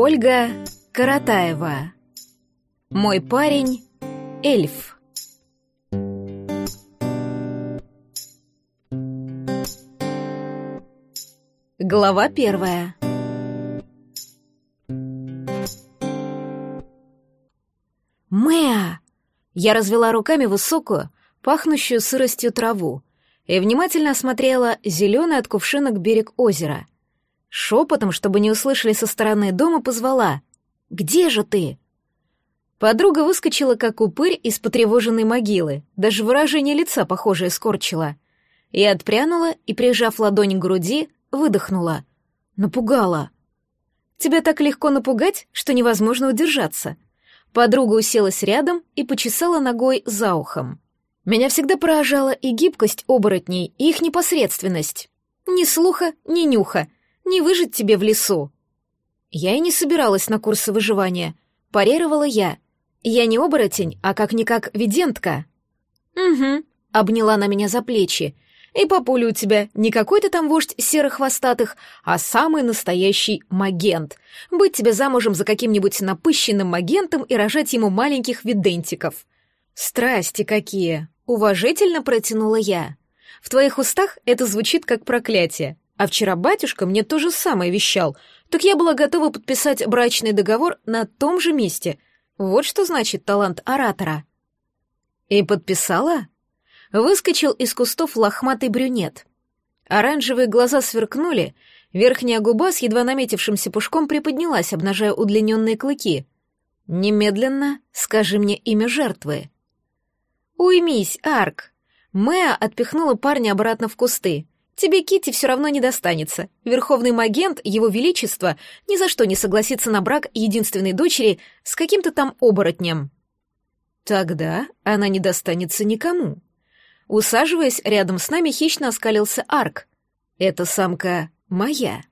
Ольга Каратаева. Мой парень — эльф. Глава первая. Мэа! Я развела руками высокую, пахнущую сыростью траву, и внимательно осмотрела зеленый от кувшинок берег озера. Шепотом, чтобы не услышали со стороны дома, позвала «Где же ты?» Подруга выскочила, как упырь из потревоженной могилы, даже выражение лица похожее скорчила. Я отпрянула и, прижав ладонь к груди, выдохнула. Напугала. Тебя так легко напугать, что невозможно удержаться. Подруга уселась рядом и почесала ногой за ухом. Меня всегда поражала и гибкость оборотней, и их непосредственность. Ни слуха, ни нюха, не выжить тебе в лесу. Я и не собиралась на курсы выживания. Парировала я. Я не оборотень, а как-никак видентка. Угу, обняла на меня за плечи. И папуля у тебя не какой-то там вождь серых хвостатых, а самый настоящий магент. Быть тебе замужем за каким-нибудь напыщенным магентом и рожать ему маленьких видентиков. Страсти какие! Уважительно протянула я. В твоих устах это звучит как проклятие. А вчера батюшка мне то же самое вещал, так я была готова подписать брачный договор на том же месте. Вот что значит талант оратора. И подписала? Выскочил из кустов лохматый брюнет. Оранжевые глаза сверкнули, верхняя губа с едва наметившимся пушком приподнялась, обнажая удлиненные клыки. «Немедленно скажи мне имя жертвы». «Уймись, Арк!» Мэа отпихнула парня обратно в кусты. «Тебе Кити все равно не достанется. Верховный магент, его величество, ни за что не согласится на брак единственной дочери с каким-то там оборотнем». «Тогда она не достанется никому». Усаживаясь рядом с нами, хищно оскалился Арк. «Эта самка моя».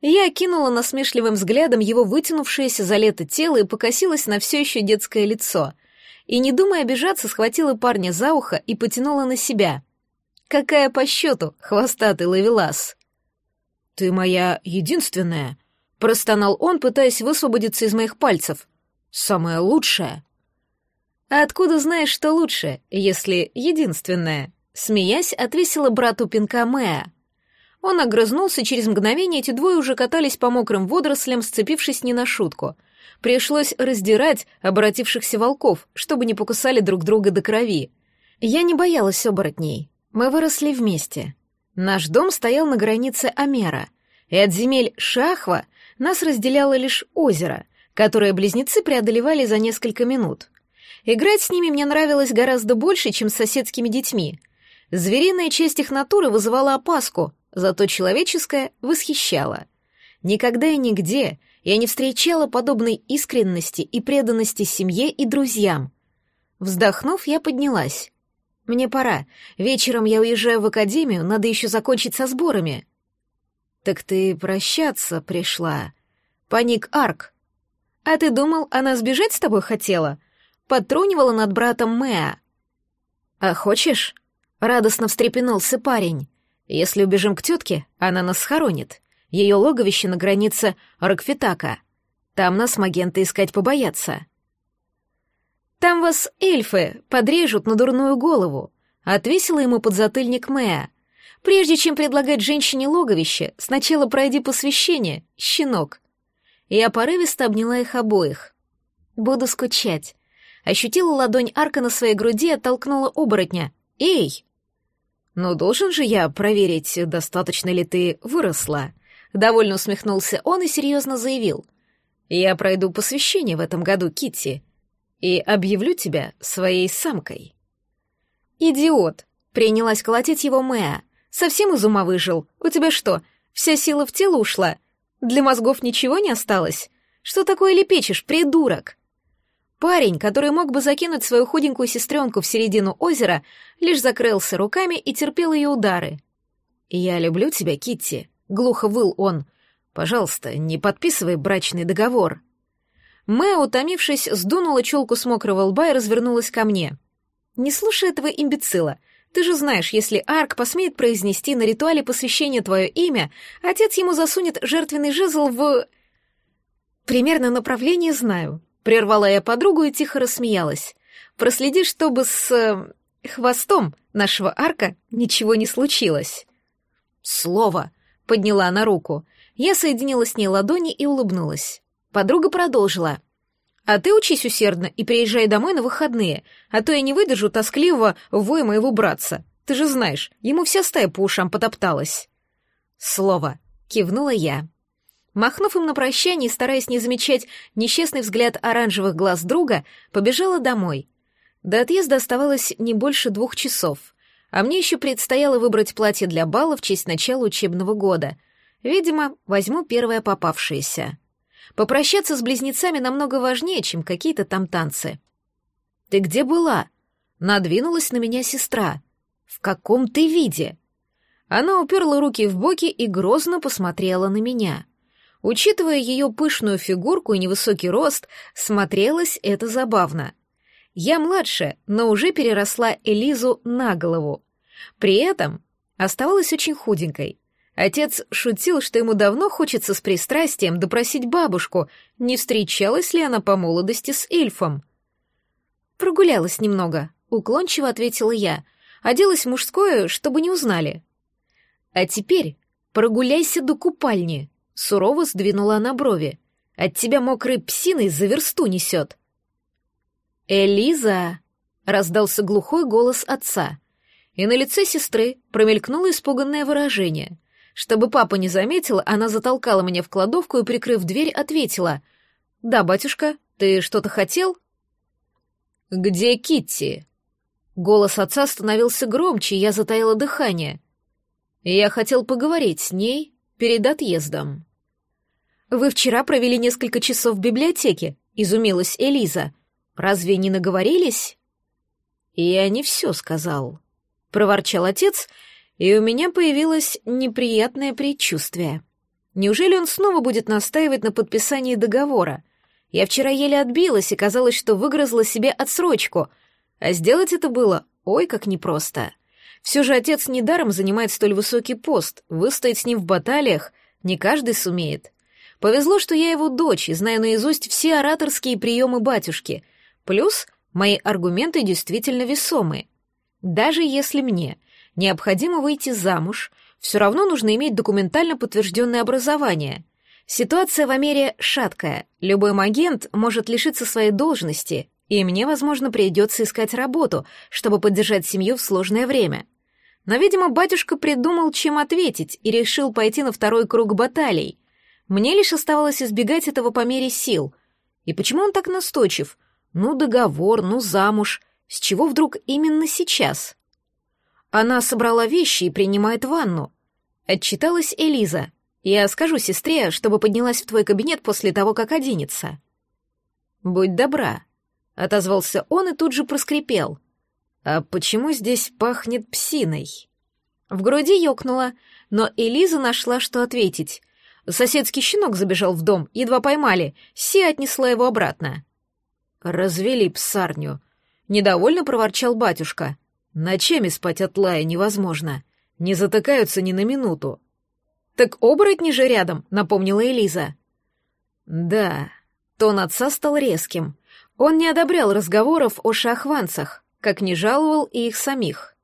Я окинула насмешливым взглядом его вытянувшееся за лето тело и покосилась на все еще детское лицо — и, не думая обижаться, схватила парня за ухо и потянула на себя. «Какая по счету, хвостатый ловелас!» «Ты моя единственная», — простонал он, пытаясь высвободиться из моих пальцев. «Самая лучшая». «А откуда знаешь, что лучше, если единственная?» Смеясь, отвесила брату пинка Мэя. Он огрызнулся, через мгновение эти двое уже катались по мокрым водорослям, сцепившись не на шутку. Пришлось раздирать обратившихся волков, чтобы не покусали друг друга до крови. Я не боялась оборотней. Мы выросли вместе. Наш дом стоял на границе Амера, и от земель Шахва нас разделяло лишь озеро, которое близнецы преодолевали за несколько минут. Играть с ними мне нравилось гораздо больше, чем с соседскими детьми. Звериная часть их натуры вызывала опаску, зато человеческая восхищала. Никогда и нигде я не встречала подобной искренности и преданности семье и друзьям. Вздохнув, я поднялась. Мне пора. Вечером я уезжаю в академию, надо еще закончить со сборами. Так ты прощаться пришла. Паник Арк. А ты думал, она сбежать с тобой хотела? Подтрунивала над братом Мэа. А хочешь? Радостно встрепенулся парень. Если убежим к тетке, она нас схоронит. Ее логовище на границе Рокфитака. Там нас магенты искать побоятся. Там вас эльфы подрежут на дурную голову, отвесила ему подзатыльник Мэя. Прежде чем предлагать женщине логовище, сначала пройди посвящение, щенок. Я порывисто обняла их обоих. Буду скучать. Ощутила ладонь арка на своей груди и оттолкнула оборотня. «Эй!» «Ну, должен же я проверить, достаточно ли ты выросла», Довольно усмехнулся он и серьезно заявил. «Я пройду посвящение в этом году, Китти, и объявлю тебя своей самкой». «Идиот!» — принялась колотить его Мэа. «Совсем из ума выжил? У тебя что, вся сила в тело ушла? Для мозгов ничего не осталось? Что такое лепечешь, придурок?» Парень, который мог бы закинуть свою худенькую сестренку в середину озера, лишь закрылся руками и терпел ее удары. «Я люблю тебя, Китти», — глухо выл он. «Пожалуйста, не подписывай брачный договор». Мэ, утомившись, сдунула челку с мокрого лба и развернулась ко мне. «Не слушай этого имбецила. Ты же знаешь, если Арк посмеет произнести на ритуале посвящения твое имя, отец ему засунет жертвенный жезл в...» Примерно направление знаю. Прервала я подругу и тихо рассмеялась. Проследи, чтобы с... Э, хвостом нашего арка ничего не случилось. Слово. Подняла она руку. Я соединила с ней ладони и улыбнулась. Подруга продолжила. А ты учись усердно и приезжай домой на выходные, а то я не выдержу тоскливого воя моего братца. Ты же знаешь, ему вся стая по ушам потопталась. Слово. Кивнула я. Махнув им на прощание и стараясь не замечать несчастный взгляд оранжевых глаз друга, побежала домой. До отъезда оставалось не больше двух часов, а мне еще предстояло выбрать платье для бала в честь начала учебного года. Видимо, возьму первое попавшееся. Попрощаться с близнецами намного важнее, чем какие-то там танцы. «Ты где была?» Надвинулась на меня сестра. «В каком ты виде?» Она уперла руки в боки и грозно посмотрела на меня. Учитывая ее пышную фигурку и невысокий рост, смотрелось это забавно. Я младше, но уже переросла Элизу на голову. При этом оставалась очень худенькой. Отец шутил, что ему давно хочется с пристрастием допросить бабушку, не встречалась ли она по молодости с эльфом. «Прогулялась немного», — уклончиво ответила я. «Оделась в мужское, чтобы не узнали». «А теперь прогуляйся до купальни», — сурово сдвинула она брови. «От тебя мокрой псиной за версту несет». «Элиза!» — раздался глухой голос отца, и на лице сестры промелькнуло испуганное выражение — чтобы папа не заметил, она затолкала меня в кладовку и, прикрыв дверь, ответила. «Да, батюшка, ты что-то хотел?» «Где Китти?» Голос отца становился громче, и я затаила дыхание. Я хотел поговорить с ней перед отъездом. «Вы вчера провели несколько часов в библиотеке», — изумилась Элиза. «Разве не наговорились?» «Я не все сказал», — проворчал отец и у меня появилось неприятное предчувствие. Неужели он снова будет настаивать на подписании договора? Я вчера еле отбилась и казалось, что выгрызла себе отсрочку, а сделать это было ой как непросто. Все же отец недаром занимает столь высокий пост, выстоять с ним в баталиях не каждый сумеет. Повезло, что я его дочь и знаю наизусть все ораторские приемы батюшки, плюс мои аргументы действительно весомые. Даже если мне необходимо выйти замуж, все равно нужно иметь документально подтвержденное образование. Ситуация в Америке шаткая, любой агент может лишиться своей должности, и мне, возможно, придется искать работу, чтобы поддержать семью в сложное время. Но, видимо, батюшка придумал, чем ответить, и решил пойти на второй круг баталий. Мне лишь оставалось избегать этого по мере сил. И почему он так настойчив? Ну, договор, ну, замуж. С чего вдруг именно сейчас? Она собрала вещи и принимает ванну. Отчиталась Элиза. Я скажу сестре, чтобы поднялась в твой кабинет после того, как оденется. Будь добра, отозвался он и тут же проскрипел. А почему здесь пахнет псиной? В груди ёкнуло, но Элиза нашла, что ответить. Соседский щенок забежал в дом, едва поймали, Си отнесла его обратно. «Развели псарню», — недовольно проворчал батюшка. Ночами спать от лая невозможно. Не затыкаются ни на минуту. «Так оборотни же рядом», — напомнила Элиза. «Да». Тон отца стал резким. Он не одобрял разговоров о шахванцах, как не жаловал и их самих.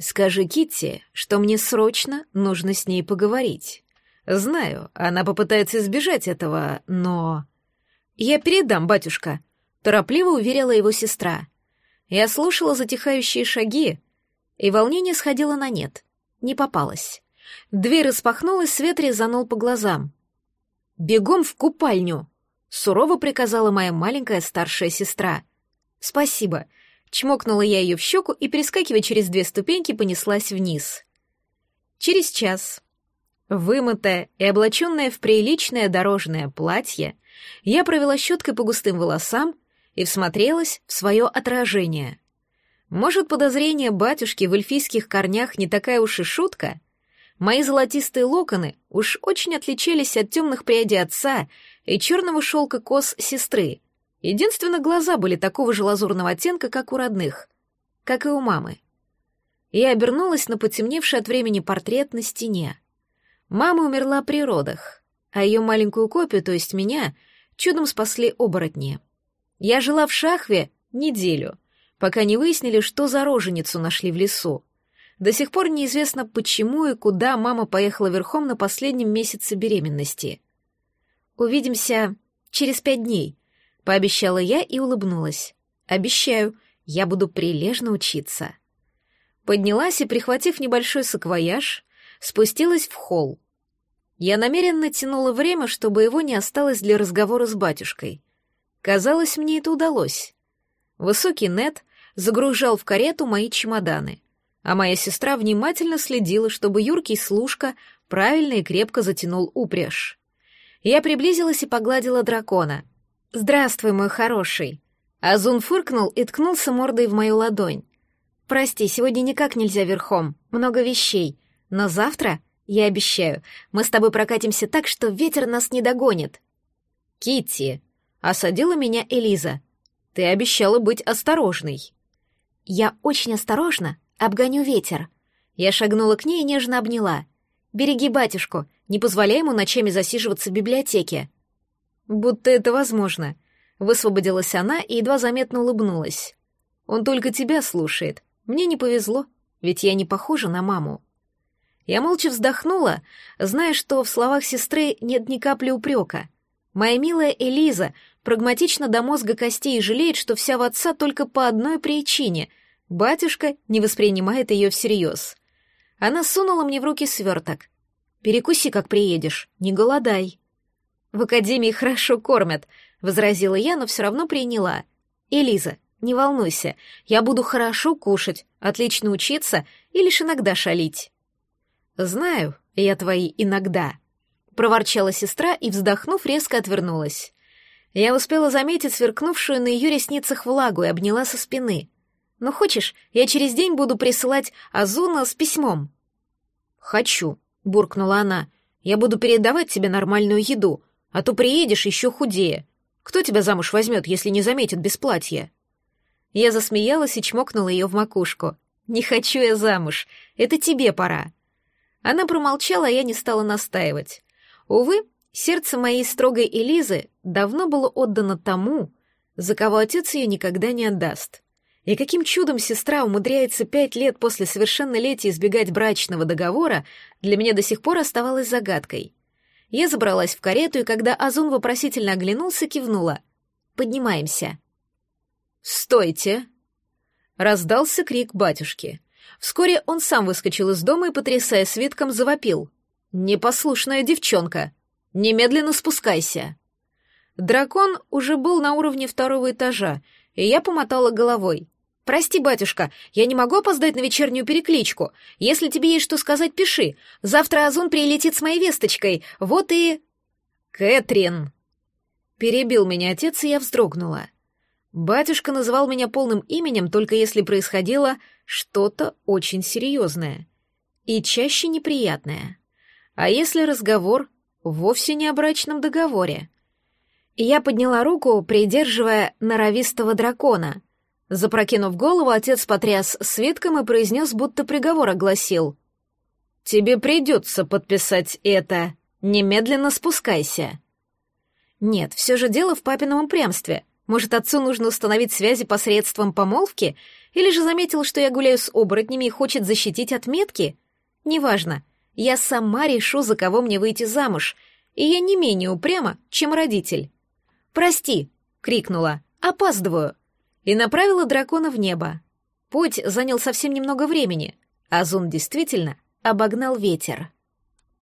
«Скажи Китти, что мне срочно нужно с ней поговорить. Знаю, она попытается избежать этого, но...» «Я передам, батюшка», — торопливо уверила его сестра. Я слушала затихающие шаги, и волнение сходило на нет. Не попалось. Дверь распахнулась, свет резанул по глазам. «Бегом в купальню!» — сурово приказала моя маленькая старшая сестра. «Спасибо!» — чмокнула я ее в щеку и, перескакивая через две ступеньки, понеслась вниз. Через час, вымытая и облаченная в приличное дорожное платье, я провела щеткой по густым волосам и всмотрелась в свое отражение. Может, подозрение батюшки в эльфийских корнях не такая уж и шутка? Мои золотистые локоны уж очень отличались от темных прядей отца и черного шелка кос сестры. Единственно, глаза были такого же лазурного оттенка, как у родных, как и у мамы. Я обернулась на потемневший от времени портрет на стене. Мама умерла при родах, а ее маленькую копию, то есть меня, чудом спасли оборотни. Я жила в Шахве неделю, пока не выяснили, что за роженицу нашли в лесу. До сих пор неизвестно, почему и куда мама поехала верхом на последнем месяце беременности. «Увидимся через пять дней», — пообещала я и улыбнулась. «Обещаю, я буду прилежно учиться». Поднялась и, прихватив небольшой саквояж, спустилась в холл. Я намеренно тянула время, чтобы его не осталось для разговора с батюшкой. Казалось, мне это удалось. Высокий Нет загружал в карету мои чемоданы, а моя сестра внимательно следила, чтобы юркий служка правильно и крепко затянул упряжь. Я приблизилась и погладила дракона. «Здравствуй, мой хороший!» Азун фыркнул и ткнулся мордой в мою ладонь. «Прости, сегодня никак нельзя верхом, много вещей, но завтра, я обещаю, мы с тобой прокатимся так, что ветер нас не догонит». Китти, осадила меня Элиза. «Ты обещала быть осторожной». «Я очень осторожно обгоню ветер». Я шагнула к ней и нежно обняла. «Береги батюшку, не позволяй ему ночами засиживаться в библиотеке». «Будто это возможно», — высвободилась она и едва заметно улыбнулась. «Он только тебя слушает, мне не повезло, ведь я не похожа на маму. Я молча вздохнула, зная, что в словах сестры нет ни капли упрека. Моя милая Элиза прагматично до мозга костей жалеет, что вся в отца только по одной причине — батюшка не воспринимает ее всерьез. Она сунула мне в руки сверток. «Перекуси, как приедешь, не голодай». «В академии хорошо кормят», — возразила я, но все равно приняла. «Элиза, не волнуйся, я буду хорошо кушать, отлично учиться и лишь иногда шалить. Знаю, я твои иногда, проворчала сестра и, вздохнув, резко отвернулась. Я успела заметить сверкнувшую на ее ресницах влагу и обняла со спины. «Ну, хочешь, я через день буду присылать Азуна с письмом?» «Хочу», — буркнула она. «Я буду передавать тебе нормальную еду, а то приедешь еще худее. Кто тебя замуж возьмет, если не заметит без платья?» Я засмеялась и чмокнула ее в макушку. «Не хочу я замуж. Это тебе пора». Она промолчала, а я не стала настаивать. Увы, сердце моей строгой Элизы давно было отдано тому, за кого отец ее никогда не отдаст. И каким чудом сестра умудряется пять лет после совершеннолетия избегать брачного договора, для меня до сих пор оставалось загадкой. Я забралась в карету, и когда Азун вопросительно оглянулся, кивнула. «Поднимаемся». «Стойте!» Раздался крик батюшки. Вскоре он сам выскочил из дома и, потрясая свитком, завопил. «Непослушная девчонка! Немедленно спускайся!» Дракон уже был на уровне второго этажа, и я помотала головой. «Прости, батюшка, я не могу опоздать на вечернюю перекличку. Если тебе есть что сказать, пиши. Завтра Озон прилетит с моей весточкой. Вот и...» «Кэтрин!» Перебил меня отец, и я вздрогнула. Батюшка называл меня полным именем только если происходило что-то очень серьезное и чаще неприятное. А если разговор вовсе не о брачном договоре? Я подняла руку, придерживая норовистого дракона. Запрокинув голову, отец потряс свитком и произнес, будто приговор огласил. «Тебе придется подписать это. Немедленно спускайся». Нет, все же дело в папином упрямстве — может, отцу нужно установить связи посредством помолвки? Или же заметил, что я гуляю с оборотнями и хочет защитить от метки? Неважно. Я сама решу, за кого мне выйти замуж, и я не менее упряма, чем родитель. «Прости!» — крикнула. «Опаздываю!» И направила дракона в небо. Путь занял совсем немного времени. Азун действительно обогнал ветер.